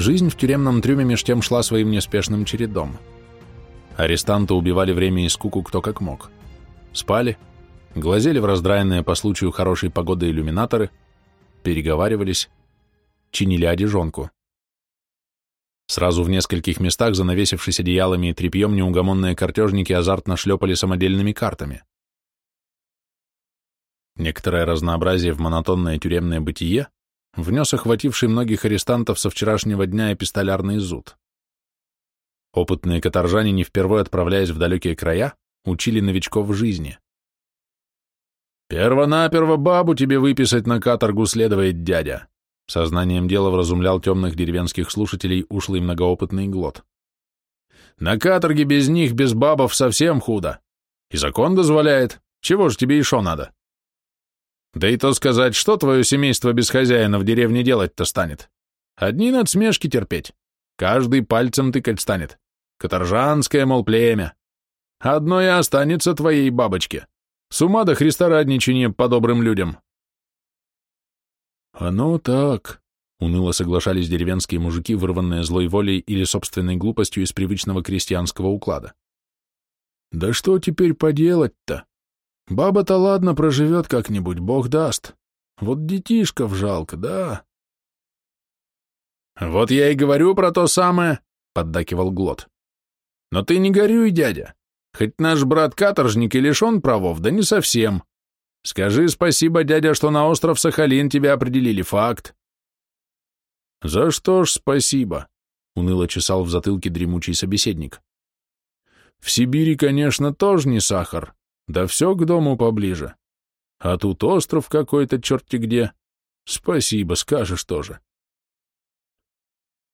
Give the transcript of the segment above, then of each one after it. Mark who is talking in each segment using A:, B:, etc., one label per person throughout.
A: Жизнь в тюремном трюме меж тем шла своим неспешным чередом. Арестанты убивали время и скуку кто как мог. Спали, глазели в раздраенные по случаю хорошей погоды иллюминаторы, переговаривались, чинили одежонку. Сразу в нескольких местах, занавесившись одеялами и тряпьем, неугомонные картежники азартно шлепали самодельными картами. Некоторое разнообразие в монотонное тюремное бытие внес охвативший многих арестантов со вчерашнего дня эпистолярный зуд. Опытные каторжане, не впервые отправляясь в далекие края, учили новичков жизни. «Первонаперво бабу тебе выписать на каторгу следует дядя», сознанием дела вразумлял темных деревенских слушателей ушлый многоопытный глот. «На каторге без них, без бабов совсем худо. И закон дозволяет. Чего ж тебе еще надо?» Да и то сказать, что твое семейство без хозяина в деревне делать-то станет? Одни надсмешки терпеть. Каждый пальцем тыкать станет. Каторжанское, мол, племя. Одно и останется твоей бабочке. С ума до Христа радничание по добрым людям. Оно так, уныло соглашались деревенские мужики, вырванные злой волей или собственной глупостью из привычного крестьянского уклада. Да что теперь поделать-то? Баба-то ладно проживет как-нибудь, бог даст. Вот детишков жалко, да? Вот я и говорю про то самое, поддакивал Глот. Но ты не горюй, дядя. Хоть наш брат-каторжник и лишен правов, да не совсем. Скажи спасибо, дядя, что на остров Сахалин тебя определили, факт. За что ж спасибо, уныло чесал в затылке дремучий собеседник. В Сибири, конечно, тоже не сахар, да все к дому поближе. А тут остров какой-то черти где. Спасибо, скажешь тоже.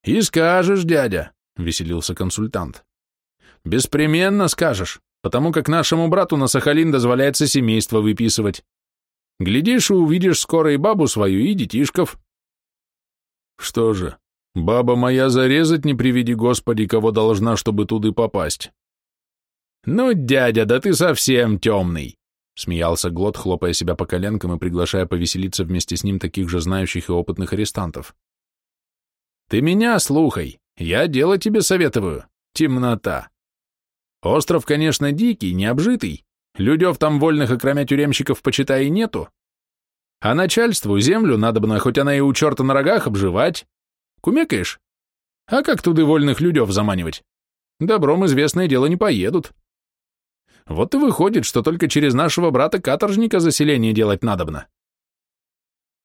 A: И скажешь, дядя, — веселился консультант. Беспременно скажешь, потому как нашему брату на Сахалин дозволяется семейство выписывать. Глядишь и увидишь скоро и бабу свою, и детишков. Что же, баба моя зарезать не приведи Господи, кого должна, чтобы туды попасть. «Ну, дядя, да ты совсем темный!» Смеялся Глот, хлопая себя по коленкам и приглашая повеселиться вместе с ним таких же знающих и опытных арестантов. «Ты меня слухай, я дело тебе советую. Темнота. Остров, конечно, дикий, необжитый, людев там вольных, окромя тюремщиков, почитай, и нету. А начальству землю надо бы, хоть она и у черта на рогах, обживать. Кумекаешь? А как туды вольных людев заманивать? Добром известное дело не поедут. Вот и выходит, что только через нашего брата-каторжника заселение делать надобно.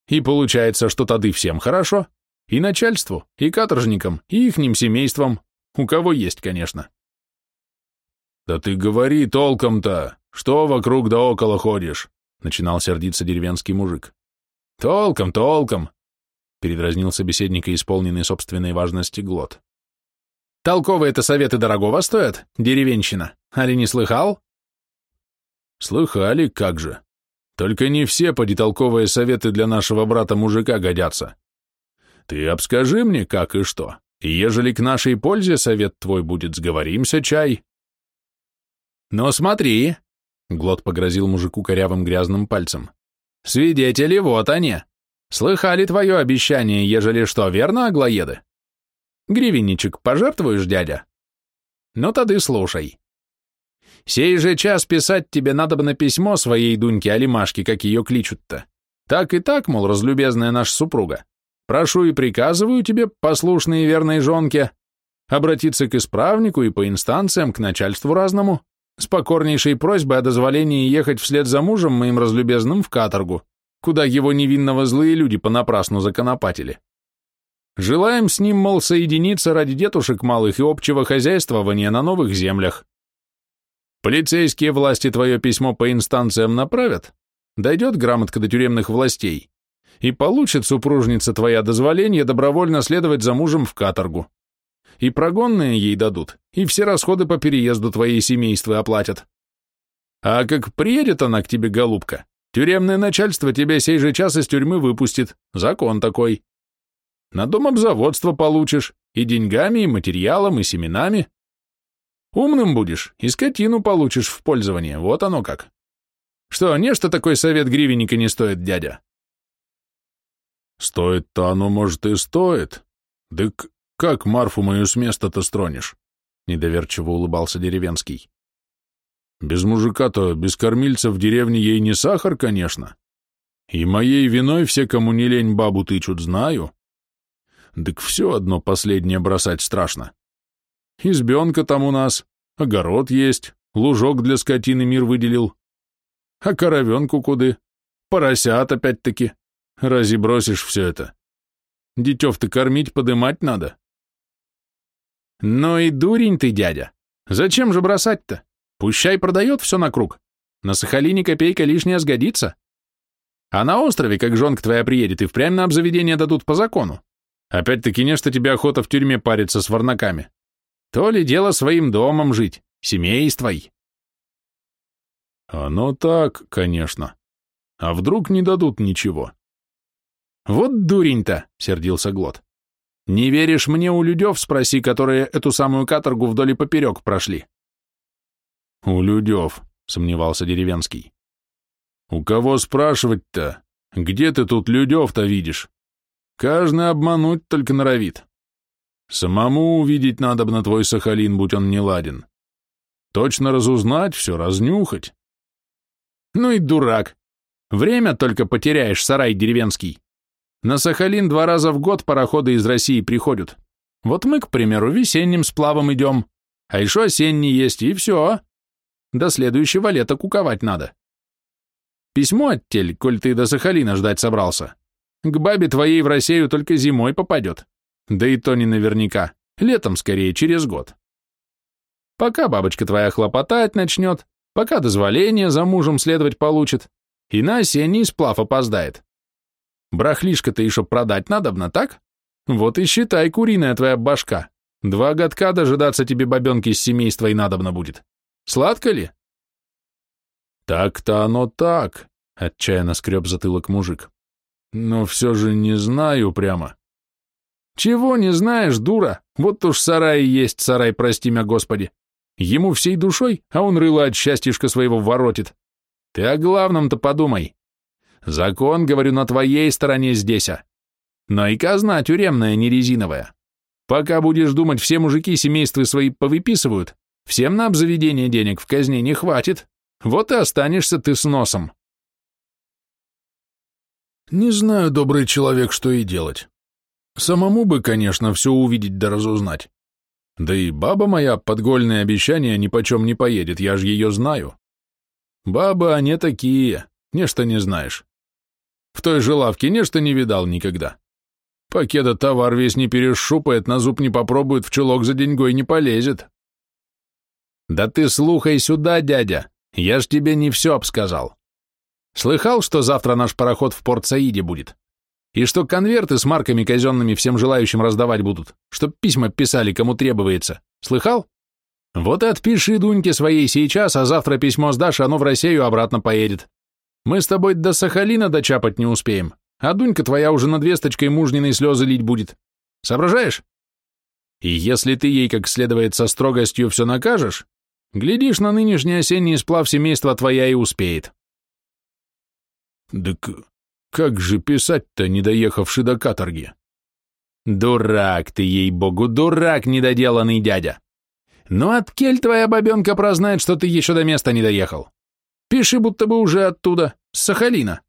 A: И получается, что тады всем хорошо, и начальству, и каторжникам, и ихним семействам, у кого есть, конечно. Да ты говори толком-то, что вокруг да около ходишь, начинал сердиться деревенский мужик. Толком, толком, передразнил собеседника, исполненный собственной важности глот. Толковые-то советы дорогого стоят, деревенщина, али не слыхал? Слыхали, как же. Только не все подитолковые советы для нашего брата-мужика годятся. Ты обскажи мне, как и что, и ежели к нашей пользе совет твой будет, сговоримся, чай. Но смотри, — Глот погрозил мужику корявым грязным пальцем, — свидетели вот они. Слыхали твое обещание, ежели что, верно, аглоеды? Гривенничек пожертвуешь, дядя? Ну, тады слушай. Сей же час писать тебе надо бы на письмо своей Дуньке Алимашке, как ее кличут-то. Так и так, мол, разлюбезная наша супруга. Прошу и приказываю тебе, послушной и верной жонке, обратиться к исправнику и по инстанциям, к начальству разному, с покорнейшей просьбой о дозволении ехать вслед за мужем моим разлюбезным в каторгу, куда его невинного злые люди понапрасну законопатили. Желаем с ним, мол, соединиться ради детушек малых и общего хозяйствования на новых землях. Полицейские власти твое письмо по инстанциям направят, дойдет грамотка до тюремных властей, и получит супружница твоя дозволение добровольно следовать за мужем в каторгу. И прогонные ей дадут, и все расходы по переезду твоей семейства оплатят. А как приедет она к тебе, голубка, тюремное начальство тебя сей же час из тюрьмы выпустит, закон такой. На дом обзаводство получишь, и деньгами, и материалом, и семенами, Умным будешь, и скотину получишь в пользование, вот оно как. Что, нечто такой совет гривенника не стоит, дядя? Стоит-то оно, может, и стоит. Да Как Марфу мою с места-то стронешь? Недоверчиво улыбался деревенский. Без мужика-то, без кормильца в деревне ей не сахар, конечно. И моей виной все, кому не лень, бабу тычут, знаю. Так все одно последнее бросать страшно. Избенка там у нас, огород есть, лужок для скотины мир выделил. А коровенку куды? Поросят опять-таки. Рази бросишь все это? Детев-то кормить, подымать надо. Ну и дурень ты, дядя. Зачем же бросать-то? Пущай продает все на круг. На Сахалине копейка лишняя сгодится. А на острове, как жонка твоя приедет, и впрямь на обзаведение дадут по закону. Опять-таки не, что тебе охота в тюрьме париться с варнаками. То ли дело своим домом жить, семействой. Оно так, конечно. А вдруг не дадут ничего? Вот дурень-то, сердился Глот. Не веришь мне у людев, спроси, которые эту самую каторгу вдоль и поперек прошли. У людев, сомневался деревенский. У кого спрашивать-то? Где ты тут людев-то видишь? Каждый обмануть только норовит. Самому увидеть надо бы на твой Сахалин, будь он не ладен. Точно разузнать все, разнюхать. Ну и дурак. Время только потеряешь, сарай деревенский. На Сахалин два раза в год пароходы из России приходят. Вот мы, к примеру, весенним сплавом идем, а еще осенний есть, и все. До следующего лета куковать надо. Письмо оттель, коль ты до Сахалина ждать собрался. К бабе твоей в Россию только зимой попадет. Да и то не наверняка. Летом скорее, через год. Пока бабочка твоя хлопотать начнет, пока дозволение за мужем следовать получит, и на осенний сплав опоздает. Брахлишко-то еще продать надобно, так? Вот и считай, куриная твоя башка. Два годка дожидаться тебе бабенки с семейства надобно будет. Сладко ли? Так-то оно так, отчаянно скреб затылок мужик. Но все же не знаю прямо. Чего не знаешь, дура? Вот уж сарай есть сарай, прости меня, Господи. Ему всей душой, а он рыло от счастьишка своего воротит. Ты о главном-то подумай. Закон, говорю, на твоей стороне здесь, а. Но и казна тюремная, не резиновая. Пока будешь думать, все мужики семейства свои повыписывают, всем на обзаведение денег в казне не хватит. Вот и останешься ты с носом. Не знаю, добрый человек, что и делать. Самому бы, конечно, все увидеть да разузнать. Да и баба моя подгольное обещание ни почем не поедет, я же ее знаю. Бабы они такие, нечто не знаешь. В той же лавке нечто не видал никогда. Покеда товар весь не перешупает, на зуб не попробует, в чулок за деньгой не полезет. Да ты слухай сюда, дядя, я ж тебе не все обсказал. Слыхал, что завтра наш пароход в порт Саиде будет? И что конверты с марками казенными всем желающим раздавать будут, чтоб письма писали, кому требуется. Слыхал? Вот и отпиши Дуньке своей сейчас, а завтра письмо сдашь, оно в Россию обратно поедет. Мы с тобой до Сахалина дочапать не успеем, а Дунька твоя уже над весточкой мужниной слезы лить будет. Соображаешь? И если ты ей как следует со строгостью все накажешь, глядишь, на нынешний осенний сплав семейства твоя и успеет. Так как же писать-то, не доехавши до каторги? Дурак ты, ей-богу, дурак недоделанный дядя. Ну от кель твоя бабенка прознает, что ты еще до места не доехал. Пиши, будто бы уже оттуда, с Сахалина.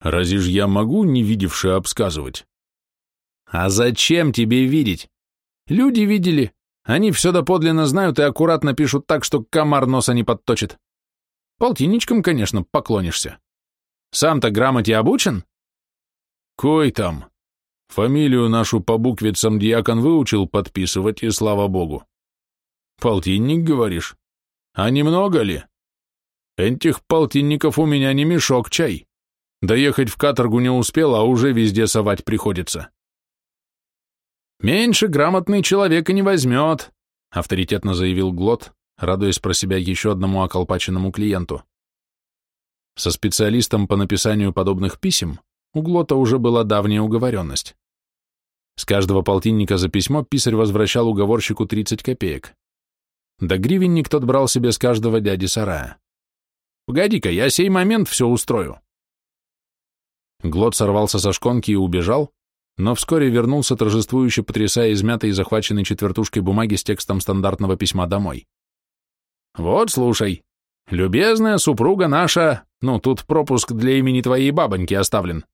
A: Разве ж я могу, не видевши, обсказывать? А зачем тебе видеть? Люди видели. Они все доподлинно знают и аккуратно пишут так, что комар носа не подточит. Полтинничком, конечно, поклонишься. Сам-то грамоте обучен? Кой там? Фамилию нашу по буквицам дьякон выучил подписывать, и слава богу. Полтинник, говоришь? А немного ли? Этих полтинников у меня не мешок чай. Доехать в каторгу не успел, а уже везде совать приходится. Меньше грамотный человек и не возьмет, авторитетно заявил Глот, радуясь про себя еще одному околпаченному клиенту. Со специалистом по написанию подобных писем у Глота уже была давняя уговоренность. С каждого полтинника за письмо писарь возвращал уговорщику 30 копеек. Да гривенник тот брал себе с каждого дяди сарая. Погоди-ка, я сей момент все устрою. Глот сорвался со шконки и убежал, но вскоре вернулся торжествующе потрясая измятой и захваченной четвертушкой бумаги с текстом стандартного письма домой. «Вот, слушай, любезная супруга наша, ну, тут пропуск для имени твоей бабоньки оставлен.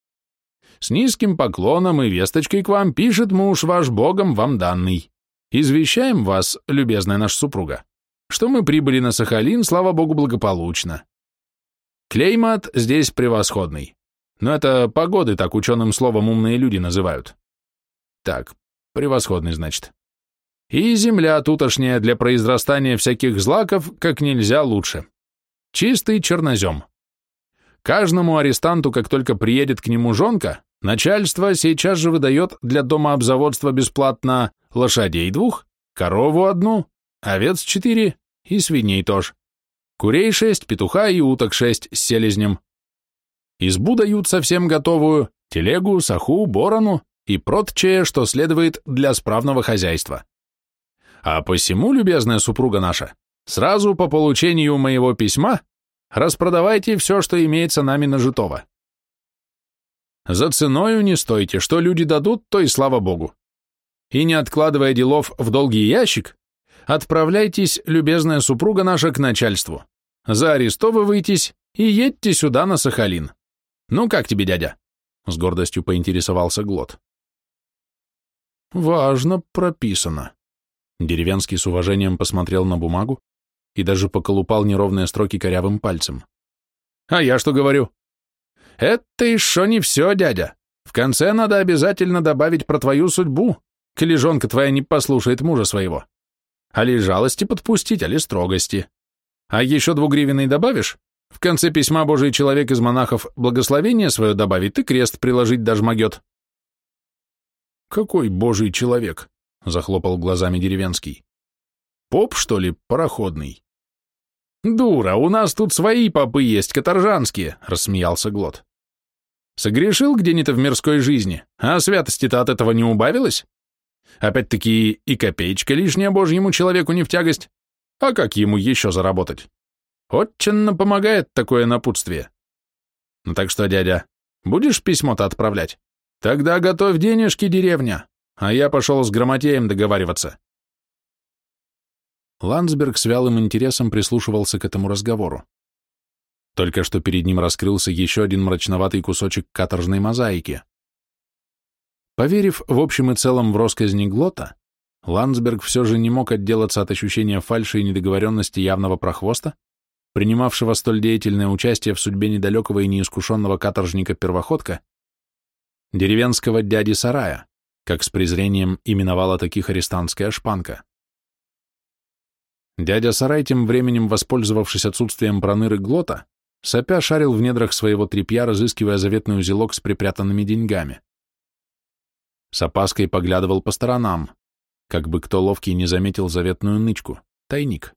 A: С низким поклоном и весточкой к вам пишет муж ваш Богом вам данный. Извещаем вас, любезная наша супруга, что мы прибыли на Сахалин, слава Богу, благополучно. Клеймат здесь превосходный. Но это погоды так ученым словом умные люди называют. Так, превосходный, значит. И земля тутошняя для произрастания всяких злаков как нельзя лучше. Чистый чернозем. Каждому арестанту, как только приедет к нему жонка, начальство сейчас же выдает для дома обзаводства бесплатно лошадей двух, корову одну, овец четыре и свиней тоже. Курей шесть, петуха и уток шесть с селезнем. Избу дают совсем готовую, телегу, саху, борону и прочее, что следует для справного хозяйства. А посему, любезная супруга наша, сразу по получению моего письма распродавайте все, что имеется нами нажитого. За ценою не стойте, что люди дадут, то и слава богу. И не откладывая делов в долгий ящик, отправляйтесь, любезная супруга наша, к начальству. Заарестовывайтесь и едьте сюда на Сахалин. «Ну как тебе, дядя?» — с гордостью поинтересовался Глот. «Важно прописано». Деревянский с уважением посмотрел на бумагу и даже поколупал неровные строки корявым пальцем. «А я что говорю?» «Это еще не все, дядя. В конце надо обязательно добавить про твою судьбу, коли жонка твоя не послушает мужа своего. А ли жалости подпустить, а ли строгости. А еще двугривенный добавишь, в конце письма Божий человек из монахов благословение свое добавит и крест приложить даже могет. «Какой Божий человек?» — захлопал глазами деревенский. «Поп, что ли, пароходный?» «Дура, у нас тут свои попы есть, каторжанские», — рассмеялся Глот. «Согрешил где-нибудь в мирской жизни, а святости-то от этого не убавилось? Опять-таки и копеечка лишняя Божьему человеку не в тягость. А как ему еще заработать?» Отчинно помогает такое напутствие. Ну так что, дядя, будешь письмо-то отправлять? Тогда готовь денежки, деревня, а я пошел с грамотеем договариваться. Ландсберг с вялым интересом прислушивался к этому разговору. Только что перед ним раскрылся еще один мрачноватый кусочек каторжной мозаики. Поверив в общем и целом в росказни Глота, Ландсберг все же не мог отделаться от ощущения фальши и недоговоренности явного прохвоста, принимавшего столь деятельное участие в судьбе недалекого и неискушенного каторжника-первоходка, деревенского дяди Сарая, как с презрением именовала таких арестантская шпанка. Дядя Сарай, тем временем воспользовавшись отсутствием проныры Глота, сопя шарил в недрах своего тряпья, разыскивая заветный узелок с припрятанными деньгами. С опаской поглядывал по сторонам, как бы кто ловкий не заметил заветную нычку, тайник.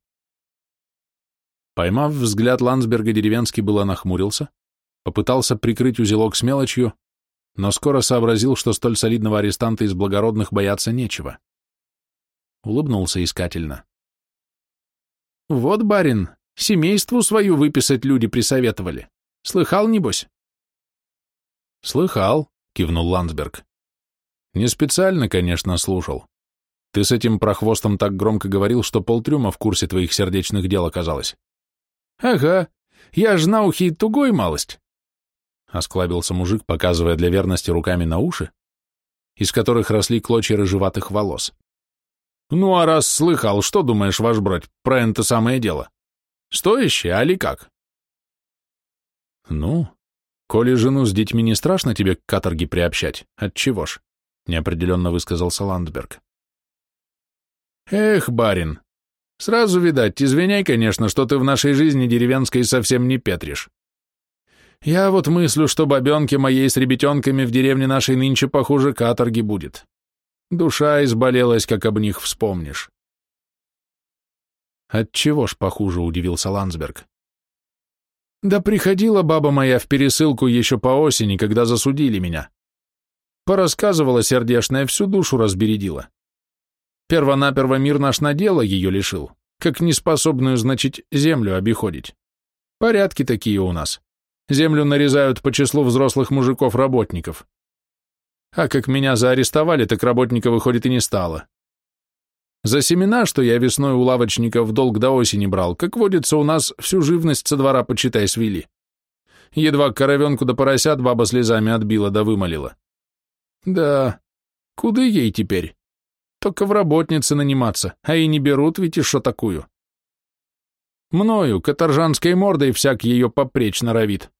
A: Поймав взгляд Ландсберга, деревенский было нахмурился, попытался прикрыть узелок с мелочью, но скоро сообразил, что столь солидного арестанта из благородных бояться нечего. Улыбнулся искательно. «Вот, барин, семейству свою выписать люди присоветовали. Слыхал, небось?» «Слыхал», — кивнул Ландсберг. «Не специально, конечно, слушал. Ты с этим прохвостом так громко говорил, что полтрюма в курсе твоих сердечных дел оказалось.
B: «Ага, я ж на ухе тугой малость», —
A: осклабился мужик, показывая для верности руками на уши, из которых росли клочья рыжеватых волос.
B: «Ну а раз слыхал, что думаешь, ваш брать, про это самое дело? Стоящее, али как?»
A: «Ну, коли жену с детьми не страшно тебе к каторге приобщать, отчего ж?» — неопределенно высказался Ландберг.
B: «Эх, барин, Сразу видать, извиняй, конечно, что ты в нашей жизни деревенской совсем не петришь. Я вот мыслю, что бабенке моей с ребятенками в деревне нашей нынче похуже каторги будет. Душа изболелась, как об них вспомнишь.
A: Отчего ж похуже, удивился Ландсберг.
B: Да приходила баба моя в пересылку еще по осени, когда засудили меня. Порассказывала сердешная, всю душу разбередила. Первонаперво мир наш на дело ее лишил, как неспособную, значит, землю обиходить. Порядки такие у нас. Землю нарезают по числу взрослых мужиков-работников. А как меня заарестовали, так работника, выходит, и не стало. За семена, что я весной у лавочника в долг до осени брал, как водится, у нас всю живность со двора, почитай, свели. Едва коровенку да поросят баба слезами отбила да вымолила. Да, куда ей теперь? Только в работнице наниматься, а и не берут ведь и шо такую. Мною, каторжанской мордой, всяк ее попречь норовит.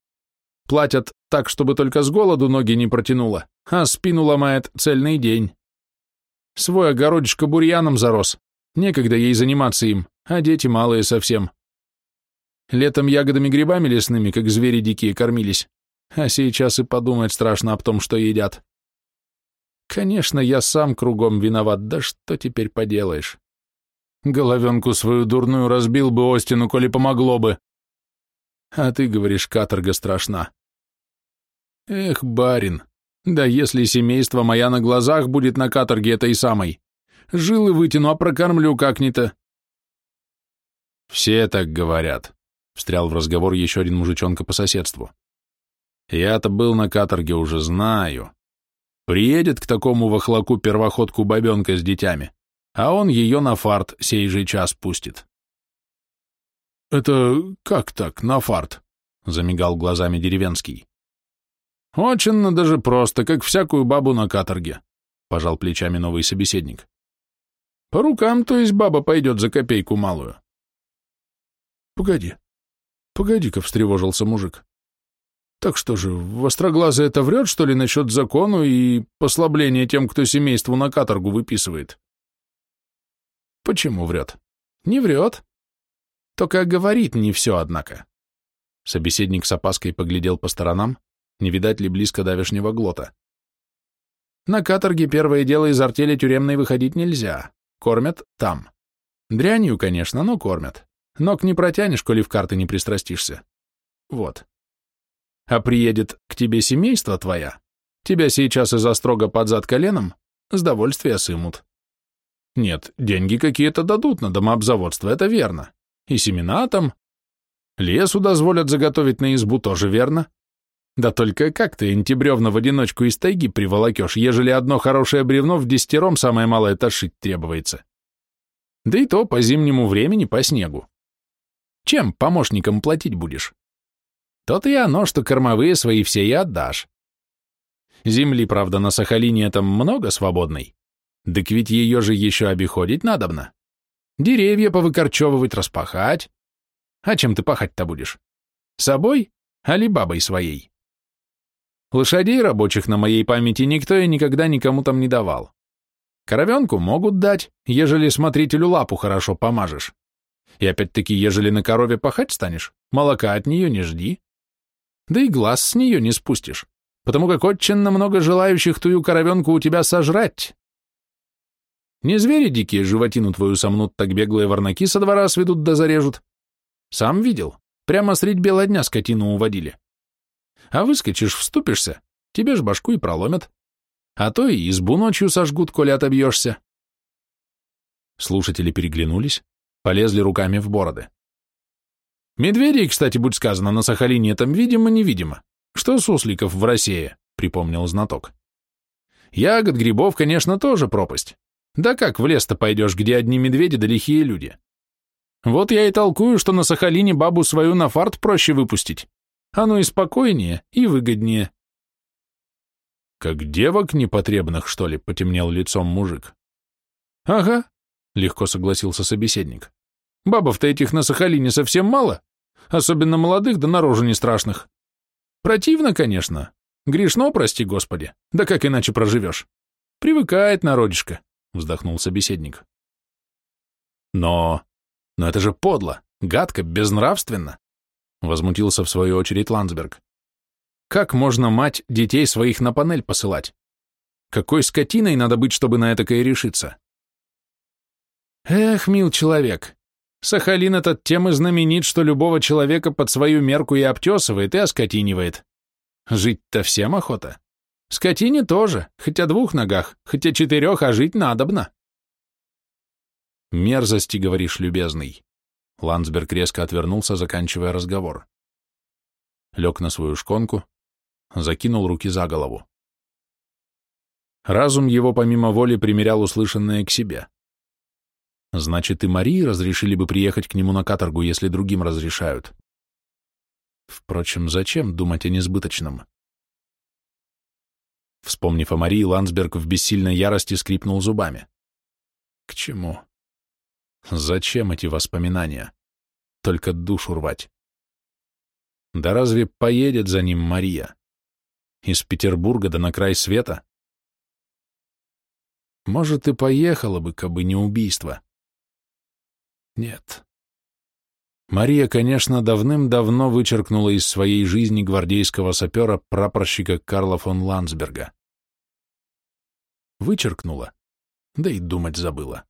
B: Платят так, чтобы только с голоду ноги не протянуло, а спину ломает цельный день. Свой огородишко бурьяном зарос, некогда ей заниматься им, а дети малые совсем. Летом ягодами-грибами лесными, как звери дикие, кормились, а сейчас и подумать страшно об том, что едят. Конечно, я сам кругом виноват, да что теперь поделаешь? Головенку свою дурную разбил бы Остину, коли помогло бы. А ты говоришь, каторга страшна. Эх, барин, да если семейство моя на глазах будет на каторге этой самой, жилы вытяну, а прокормлю как-нибудь. Все так говорят, встрял в разговор еще один мужичонка по соседству. Я-то был на каторге, уже знаю. Приедет к такому вахлаку первоходку бабенка с детьми, а он ее на фарт сей же час пустит. «Это как так, на фарт?» — замигал глазами деревенский. «Очень даже просто, как всякую бабу на каторге», — пожал плечами новый собеседник. «По рукам, то есть баба пойдет за копейку малую». «Погоди, погоди-ка», — встревожился мужик. «Так что же, востроглазый это врет, что ли, насчет закону и послабления тем, кто семейству на каторгу выписывает?» «Почему врет?» «Не врет. Только говорит не все, однако». Собеседник с опаской поглядел по сторонам, не видать ли близко давешнего глота. На каторге первое дело из артели тюремной выходить нельзя. Кормят там. Дрянью, конечно, но кормят. Ног не протянешь, коли в карты не пристрастишься. Вот. А приедет к тебе семейство твоя, тебя сейчас из-за строго под зад коленом с довольствия сымут. Нет, деньги какие-то дадут на домообзаводство, это верно. И семена там. Лесу дозволят заготовить на избу, тоже верно. Да только как ты антибревна в одиночку из тайги приволокешь, ежели одно хорошее бревно в десятером самое малое тошить требуется? Да и то по зимнему времени по снегу. Чем помощникам платить будешь? То-то и оно, что кормовые свои все и отдашь. Земли, правда, на Сахалине там много свободной. Так ведь ее же еще обиходить надобно. Деревья повыкорчевывать, распахать. А чем ты пахать-то будешь? Собой? Али бабой своей? Лошадей рабочих на моей памяти никто и никогда никому там не давал. Коровенку могут дать, ежели смотрителю лапу хорошо помажешь. И опять-таки, ежели на корове пахать станешь, молока от нее не жди. Да и глаз с нее не спустишь, потому как очень много желающих тую коровенку у тебя сожрать. Не звери дикие животину твою сомнут, так беглые ворнаки со двора сведут да зарежут. Сам видел, прямо средь бела дня скотину уводили. А выскочишь, вступишься, тебе ж башку и проломят. А то и избу ночью сожгут, коли отобьешься. Слушатели переглянулись, полезли руками в бороды. Медведей, кстати, будь сказано, на Сахалине там видимо-невидимо. Что сусликов в России, припомнил знаток. Ягод, грибов, конечно, тоже пропасть. Да как в лес-то пойдешь, где одни медведи да лихие люди? Вот я и толкую, что на Сахалине бабу свою на фарт проще выпустить. Оно и спокойнее, и выгоднее. Как девок непотребных, что ли, потемнел лицом мужик. Ага, легко согласился собеседник. Бабов-то этих на Сахалине совсем мало, особенно молодых да наружу не страшных. Противно, конечно. Грешно, прости господи. Да как иначе проживешь? Привыкает народишко, вздохнул собеседник. Но... но это же подло, гадко, безнравственно. Возмутился в свою очередь Ландсберг. Как можно мать детей своих на панель посылать? Какой скотиной надо быть, чтобы на этакое решиться? Эх, мил человек, Сахалин этот тем и знаменит, что любого человека под свою мерку и обтесывает, и оскотинивает. Жить-то всем охота. Скотине тоже, хотя двух ногах, хотя четырех, а жить надобно. Мерзости, говоришь, любезный. Ландсберг резко отвернулся, заканчивая разговор. Лег на свою шконку, закинул руки за голову.
A: Разум его помимо воли примерял услышанное к себе. Значит, и Марии разрешили бы приехать к нему на каторгу, если другим разрешают. Впрочем, зачем думать о несбыточном? Вспомнив о Марии, Ландсберг в бессильной ярости скрипнул зубами. К чему? Зачем эти воспоминания? Только душу рвать. Да разве поедет за ним Мария? Из Петербурга да на край света? Может, и поехала бы, кабы не убийство. Нет. Мария, конечно, давным-давно вычеркнула из своей жизни гвардейского сапера прапорщика Карла фон Ландсберга. Вычеркнула, да и думать забыла.